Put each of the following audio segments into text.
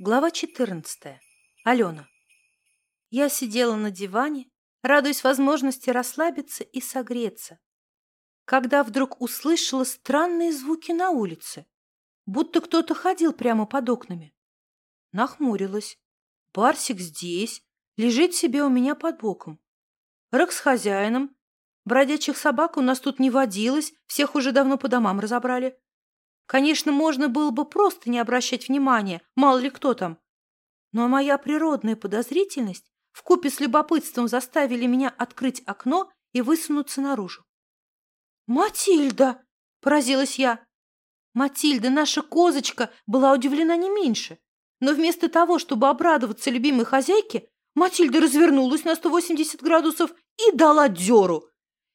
Глава 14. Алена. Я сидела на диване, радуясь возможности расслабиться и согреться, когда вдруг услышала странные звуки на улице, будто кто-то ходил прямо под окнами. Нахмурилась. Барсик здесь, лежит себе у меня под боком. Рык с хозяином. Бродячих собак у нас тут не водилось, всех уже давно по домам разобрали. Конечно, можно было бы просто не обращать внимания, мало ли кто там. Но моя природная подозрительность вкупе с любопытством заставили меня открыть окно и высунуться наружу. «Матильда!» – поразилась я. Матильда, наша козочка, была удивлена не меньше. Но вместо того, чтобы обрадоваться любимой хозяйке, Матильда развернулась на 180 градусов и дала дёру.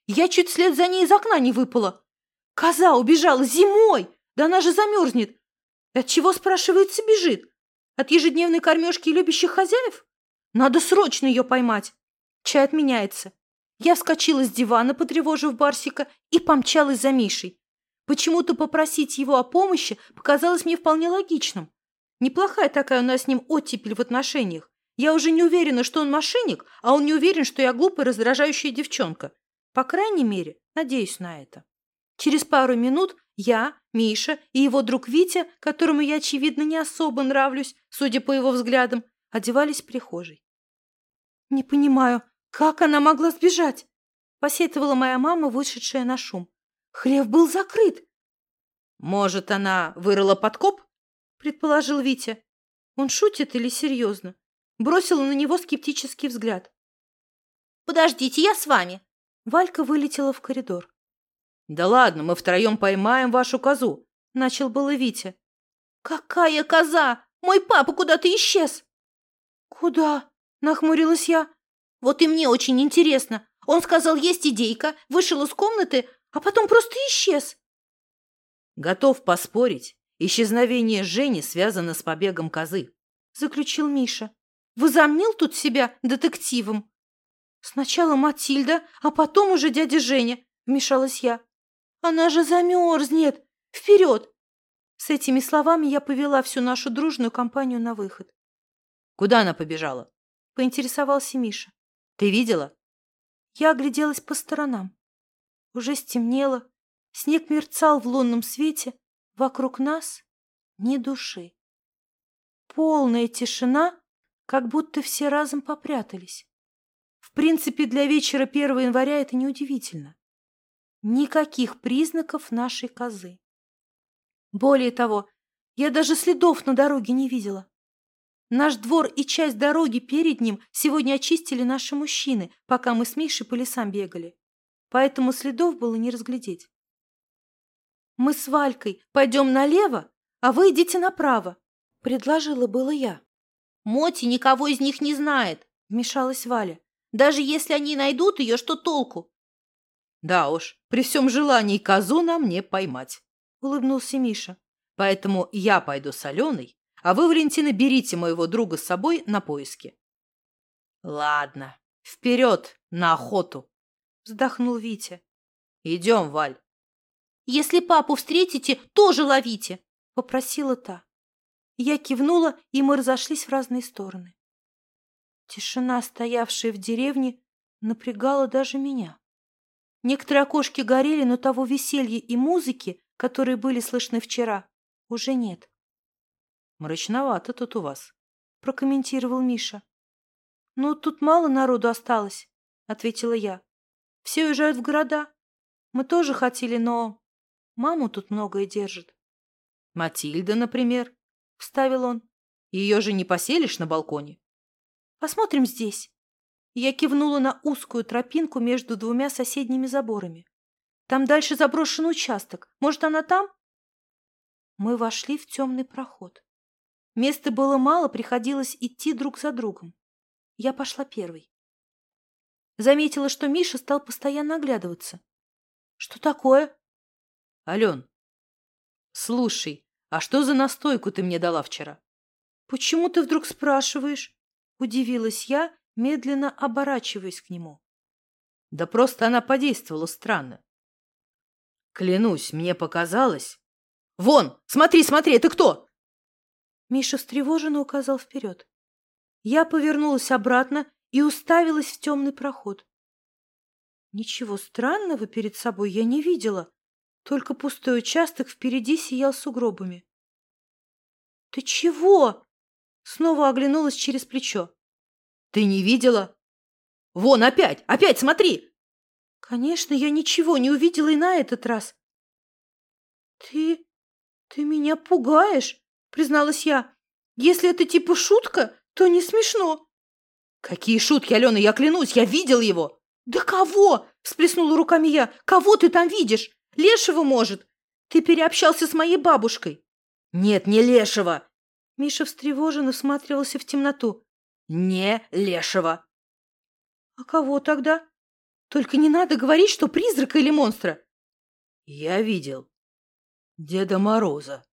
Я чуть вслед за ней из окна не выпала. Коза убежала зимой, да она же замерзнет. От чего, спрашивается, бежит? От ежедневной кормежки и любящих хозяев? Надо срочно ее поймать. Чай отменяется. Я вскочила с дивана, потревожив Барсика, и помчалась за Мишей. Почему-то попросить его о помощи показалось мне вполне логичным. Неплохая такая у нас с ним оттепель в отношениях. Я уже не уверена, что он мошенник, а он не уверен, что я глупая раздражающая девчонка. По крайней мере, надеюсь на это. Через пару минут я, Миша и его друг Витя, которому я, очевидно, не особо нравлюсь, судя по его взглядам, одевались в прихожей. «Не понимаю, как она могла сбежать?» – посетовала моя мама, вышедшая на шум. «Хлев был закрыт». «Может, она вырыла подкоп?» – предположил Витя. Он шутит или серьезно? Бросила на него скептический взгляд. «Подождите, я с вами!» Валька вылетела в коридор. «Да ладно, мы втроем поймаем вашу козу», — начал было Витя. «Какая коза? Мой папа куда-то исчез!» «Куда?» — нахмурилась я. «Вот и мне очень интересно. Он сказал, есть идейка, вышел из комнаты, а потом просто исчез». «Готов поспорить, исчезновение Жени связано с побегом козы», — заключил Миша. «Возомнил тут себя детективом?» «Сначала Матильда, а потом уже дядя Женя», — вмешалась я. Она же замерзнет! Вперед!» С этими словами я повела всю нашу дружную компанию на выход. «Куда она побежала?» — поинтересовался Миша. «Ты видела?» Я огляделась по сторонам. Уже стемнело, снег мерцал в лунном свете, вокруг нас ни души. Полная тишина, как будто все разом попрятались. В принципе, для вечера 1 января это неудивительно. Никаких признаков нашей козы. Более того, я даже следов на дороге не видела. Наш двор и часть дороги перед ним сегодня очистили наши мужчины, пока мы с Мишей по лесам бегали. Поэтому следов было не разглядеть. «Мы с Валькой пойдем налево, а вы идите направо», — предложила было я. «Моти никого из них не знает», — вмешалась Валя. «Даже если они найдут ее, что толку? Да уж, при всем желании козу нам не поймать, — улыбнулся Миша. Поэтому я пойду с Аленой, а вы, Валентина, берите моего друга с собой на поиски. Ладно, вперед на охоту, — вздохнул Витя. Идем, Валь. Если папу встретите, тоже ловите, — попросила та. Я кивнула, и мы разошлись в разные стороны. Тишина, стоявшая в деревне, напрягала даже меня. Некоторые окошки горели, но того веселья и музыки, которые были слышны вчера, уже нет. «Мрачновато тут у вас», — прокомментировал Миша. «Ну, тут мало народу осталось», — ответила я. «Все уезжают в города. Мы тоже хотели, но маму тут многое держит». «Матильда, например», — вставил он. «Ее же не поселишь на балконе?» «Посмотрим здесь». Я кивнула на узкую тропинку между двумя соседними заборами. Там дальше заброшенный участок. Может, она там? Мы вошли в темный проход. Места было мало, приходилось идти друг за другом. Я пошла первой. Заметила, что Миша стал постоянно оглядываться. Что такое? Ален, слушай, а что за настойку ты мне дала вчера? Почему ты вдруг спрашиваешь? Удивилась я медленно оборачиваясь к нему. Да просто она подействовала странно. Клянусь, мне показалось. Вон, смотри, смотри, это кто? Миша встревоженно указал вперед. Я повернулась обратно и уставилась в темный проход. Ничего странного перед собой я не видела, только пустой участок впереди сиял сугробами. — Ты чего? — снова оглянулась через плечо. — Ты не видела? Вон опять, опять смотри! Конечно, я ничего не увидела и на этот раз. — Ты... ты меня пугаешь, — призналась я. — Если это типа шутка, то не смешно. Какие шутки, Алена, я клянусь, я видел его. Да кого? Всплеснула руками я. Кого ты там видишь? Лешего, может? Ты переобщался с моей бабушкой. Нет, не Лешего. Миша встревоженно всматривался в темноту. Не Лешего. А кого тогда? Только не надо говорить, что призрака или монстра. Я видел. Деда Мороза.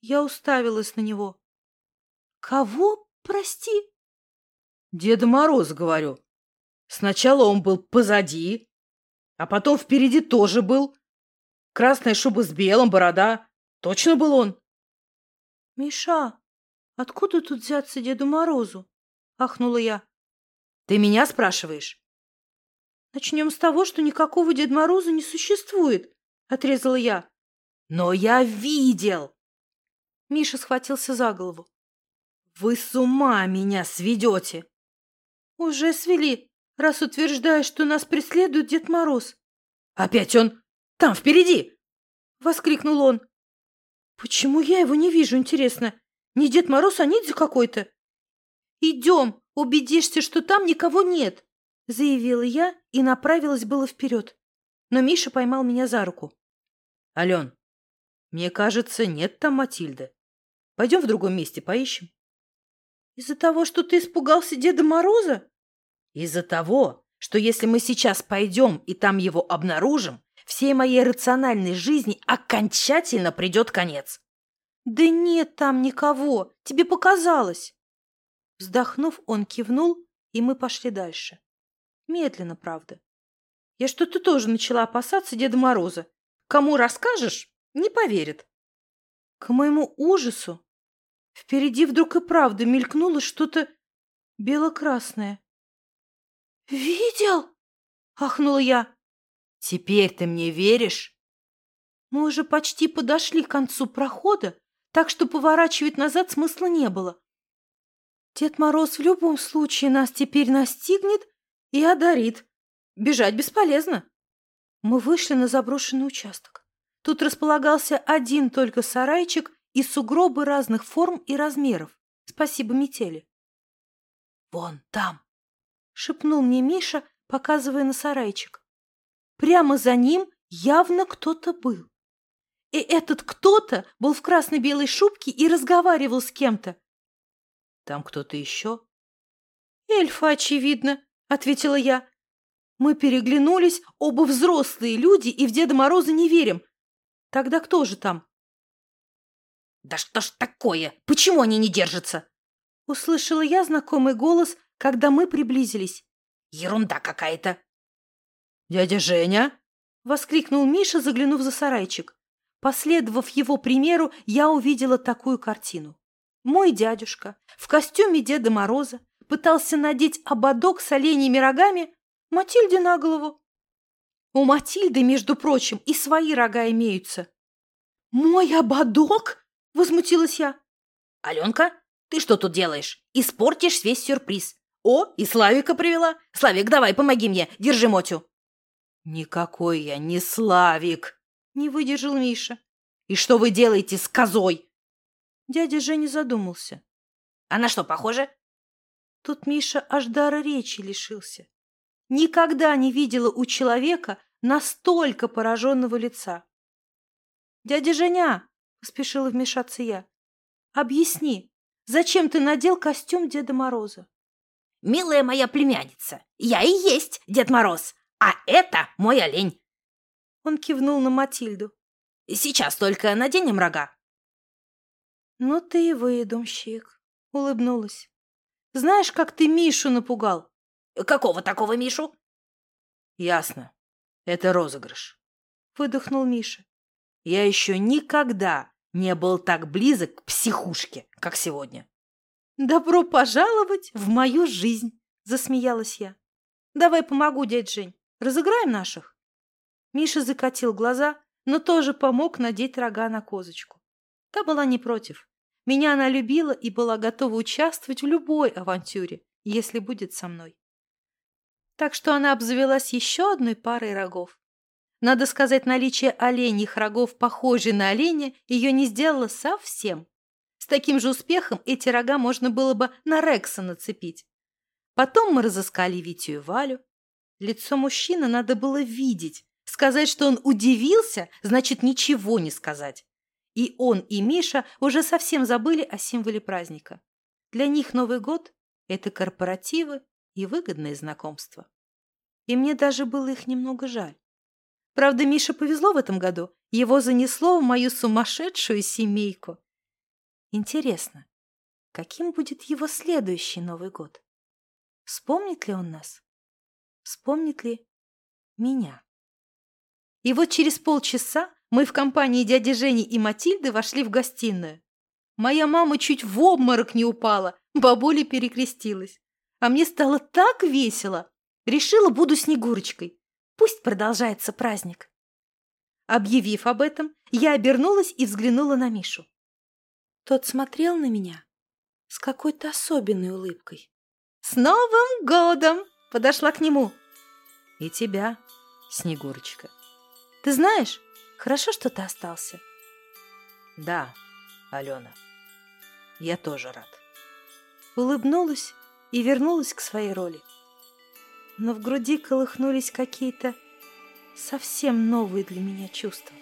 Я уставилась на него. Кого, прости? Деда Мороз, говорю. Сначала он был позади, а потом впереди тоже был. Красная шуба с белым, борода. Точно был он. Миша, откуда тут взяться Деду Морозу? Ахнула я. Ты меня спрашиваешь? Начнем с того, что никакого Деда Мороза не существует, отрезала я. Но я видел. Миша схватился за голову. Вы с ума меня сведете!» «Уже свели, раз утверждаешь, что нас преследует Дед Мороз». «Опять он там, впереди!» — воскликнул он. «Почему я его не вижу, интересно? Не Дед Мороз, а ниндзя какой-то?» «Идем, убедишься, что там никого нет», — заявила я и направилась было вперед. Но Миша поймал меня за руку. «Ален, мне кажется, нет там Матильды. Пойдем в другом месте поищем». Из-за того, что ты испугался Деда Мороза? Из-за того, что если мы сейчас пойдем и там его обнаружим, всей моей рациональной жизни окончательно придет конец. Да нет там никого, тебе показалось. Вздохнув, он кивнул, и мы пошли дальше. Медленно, правда. Я что-то тоже начала опасаться Деда Мороза. Кому расскажешь, не поверит. К моему ужасу Впереди вдруг и правда мелькнуло что-то бело-красное. «Видел?» — ахнула я. «Теперь ты мне веришь?» Мы уже почти подошли к концу прохода, так что поворачивать назад смысла не было. Дед Мороз в любом случае нас теперь настигнет и одарит. Бежать бесполезно. Мы вышли на заброшенный участок. Тут располагался один только сарайчик и сугробы разных форм и размеров. Спасибо метели. «Вон там!» — шепнул мне Миша, показывая на сарайчик. Прямо за ним явно кто-то был. И этот кто-то был в красно-белой шубке и разговаривал с кем-то. «Там кто-то еще?» «Эльфа, очевидно», — ответила я. Мы переглянулись, оба взрослые люди, и в Деда Мороза не верим. Тогда кто же там? «Да что ж такое? Почему они не держатся?» Услышала я знакомый голос, когда мы приблизились. «Ерунда какая-то!» «Дядя Женя!» — воскликнул Миша, заглянув за сарайчик. Последовав его примеру, я увидела такую картину. Мой дядюшка в костюме Деда Мороза пытался надеть ободок с оленьими рогами Матильде на голову. У Матильды, между прочим, и свои рога имеются. «Мой ободок?» — возмутилась я. «Аленка, ты что тут делаешь? Испортишь весь сюрприз. О, и Славика привела. Славик, давай, помоги мне, держи Мотю». «Никакой я не Славик!» — не выдержал Миша. «И что вы делаете с козой?» Дядя Женя задумался. «А что, похоже?» Тут Миша аж дара речи лишился. Никогда не видела у человека настолько пораженного лица. «Дядя Женя, — поспешила вмешаться я. «Объясни, зачем ты надел костюм Деда Мороза?» «Милая моя племянница, я и есть Дед Мороз, а это мой олень!» Он кивнул на Матильду. «Сейчас только наденем рога». «Ну ты и выдумщик», — улыбнулась. «Знаешь, как ты Мишу напугал?» «Какого такого Мишу?» «Ясно. Это розыгрыш», — выдохнул Миша. Я еще никогда не был так близок к психушке, как сегодня. «Добро пожаловать в мою жизнь!» – засмеялась я. «Давай помогу, дядь Жень. Разыграем наших?» Миша закатил глаза, но тоже помог надеть рога на козочку. Та была не против. Меня она любила и была готова участвовать в любой авантюре, если будет со мной. Так что она обзавелась еще одной парой рогов. Надо сказать, наличие оленьих рогов, похожей на оленя, ее не сделало совсем. С таким же успехом эти рога можно было бы на Рекса нацепить. Потом мы разыскали Витю и Валю. Лицо мужчины надо было видеть. Сказать, что он удивился, значит ничего не сказать. И он, и Миша уже совсем забыли о символе праздника. Для них Новый год – это корпоративы и выгодные знакомства. И мне даже было их немного жаль. Правда, Мише повезло в этом году. Его занесло в мою сумасшедшую семейку. Интересно, каким будет его следующий Новый год? Вспомнит ли он нас? Вспомнит ли меня? И вот через полчаса мы в компании дяди Жени и Матильды вошли в гостиную. Моя мама чуть в обморок не упала, бабуля перекрестилась. А мне стало так весело. Решила, буду Снегурочкой. Пусть продолжается праздник. Объявив об этом, я обернулась и взглянула на Мишу. Тот смотрел на меня с какой-то особенной улыбкой. «С Новым годом!» — подошла к нему. «И тебя, Снегурочка. Ты знаешь, хорошо, что ты остался». «Да, Алена, я тоже рад». Улыбнулась и вернулась к своей роли но в груди колыхнулись какие-то совсем новые для меня чувства.